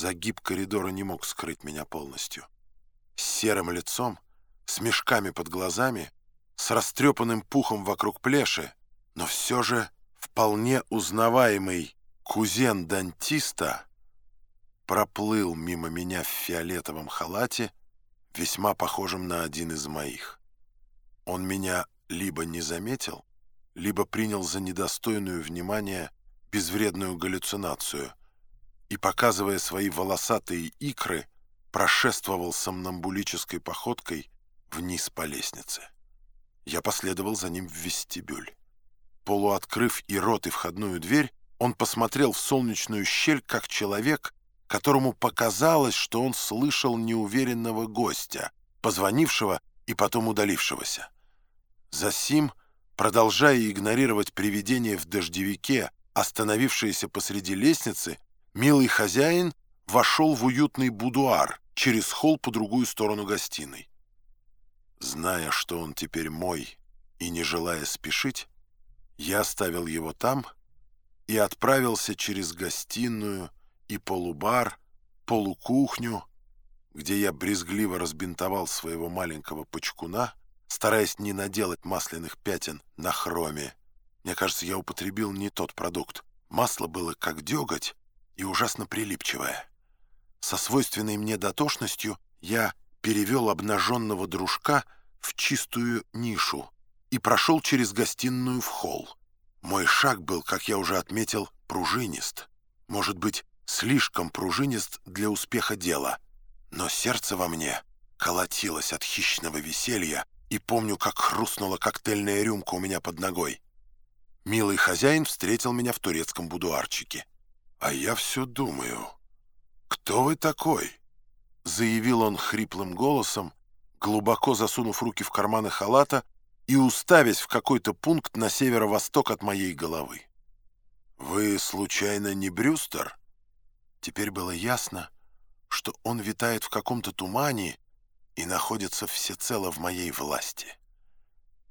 Загиб коридора не мог скрыть меня полностью. С серым лицом, с мешками под глазами, с растрепанным пухом вокруг плеши, но все же вполне узнаваемый кузен дантиста проплыл мимо меня в фиолетовом халате, весьма похожем на один из моих. Он меня либо не заметил, либо принял за недостойную внимания безвредную галлюцинацию и, показывая свои волосатые икры, прошествовал сомнамбулической походкой вниз по лестнице. Я последовал за ним в вестибюль. Полуоткрыв и рот, и входную дверь, он посмотрел в солнечную щель, как человек, которому показалось, что он слышал неуверенного гостя, позвонившего и потом удалившегося. Засим, продолжая игнорировать привидение в дождевике, остановившееся посреди лестницы, милый хозяин вошел в уютный будуар через холл по другую сторону гостиной. Зная, что он теперь мой, и не желая спешить, я оставил его там и отправился через гостиную и полубар, полукухню, где я брезгливо разбинтовал своего маленького почкуна, стараясь не наделать масляных пятен на хроме. Мне кажется, я употребил не тот продукт. Масло было как деготь и ужасно прилипчивое. Со свойственной мне дотошностью я перевел обнаженного дружка в чистую нишу и прошел через гостиную в холл. Мой шаг был, как я уже отметил, пружинист. Может быть, слишком пружинист для успеха дела. Но сердце во мне колотилось от хищного веселья, и помню, как хрустнула коктейльная рюмка у меня под ногой. Милый хозяин встретил меня в турецком будуарчике. «А я все думаю, кто вы такой?» Заявил он хриплым голосом, глубоко засунув руки в карманы халата и уставясь в какой-то пункт на северо-восток от моей головы. «Вы, случайно, не Брюстер?» Теперь было ясно, что он витает в каком-то тумане и находится всецело в моей власти.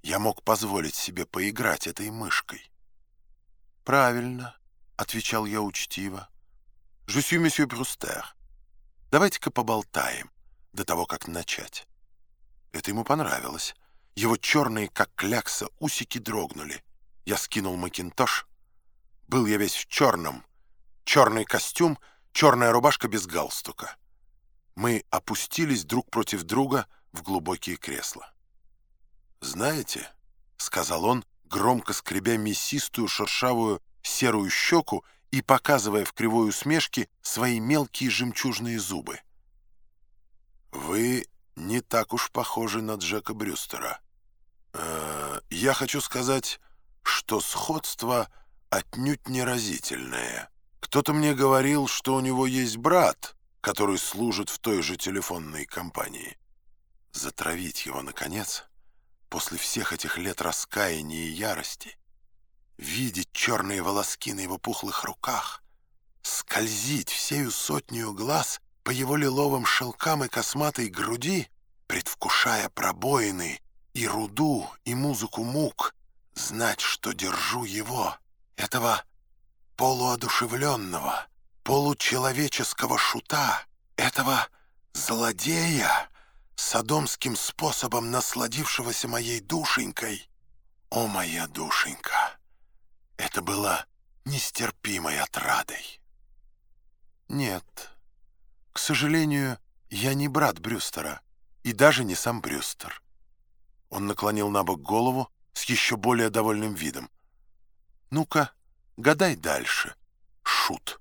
Я мог позволить себе поиграть этой мышкой. «Правильно», — отвечал я учтиво. «Je suis monsieur Брюстер. Давайте-ка поболтаем до того, как начать». Это ему понравилось. Его черные, как клякса, усики дрогнули. Я скинул макинтош. Был я весь в черном. Черный костюм — черная рубашка без галстука. Мы опустились друг против друга в глубокие кресла. «Знаете», — сказал он, громко скребя мясистую шершавую серую щеку и показывая в кривой усмешке свои мелкие жемчужные зубы. «Вы не так уж похожи на Джека Брюстера. Э, я хочу сказать, что сходство отнюдь не разительное». Кто-то мне говорил, что у него есть брат, который служит в той же телефонной компании. Затравить его, наконец, после всех этих лет раскаяния и ярости, видеть черные волоски на его пухлых руках, скользить всею сотню глаз по его лиловым шелкам и косматой груди, предвкушая пробоины и руду, и музыку мук, знать, что держу его, этого полуодушевленного, получеловеческого шута, этого злодея, садомским способом насладившегося моей душенькой. О, моя душенька! Это было нестерпимой отрадой. Нет, к сожалению, я не брат Брюстера, и даже не сам Брюстер. Он наклонил на бок голову с еще более довольным видом. «Ну-ка, Гадай дальше, шут.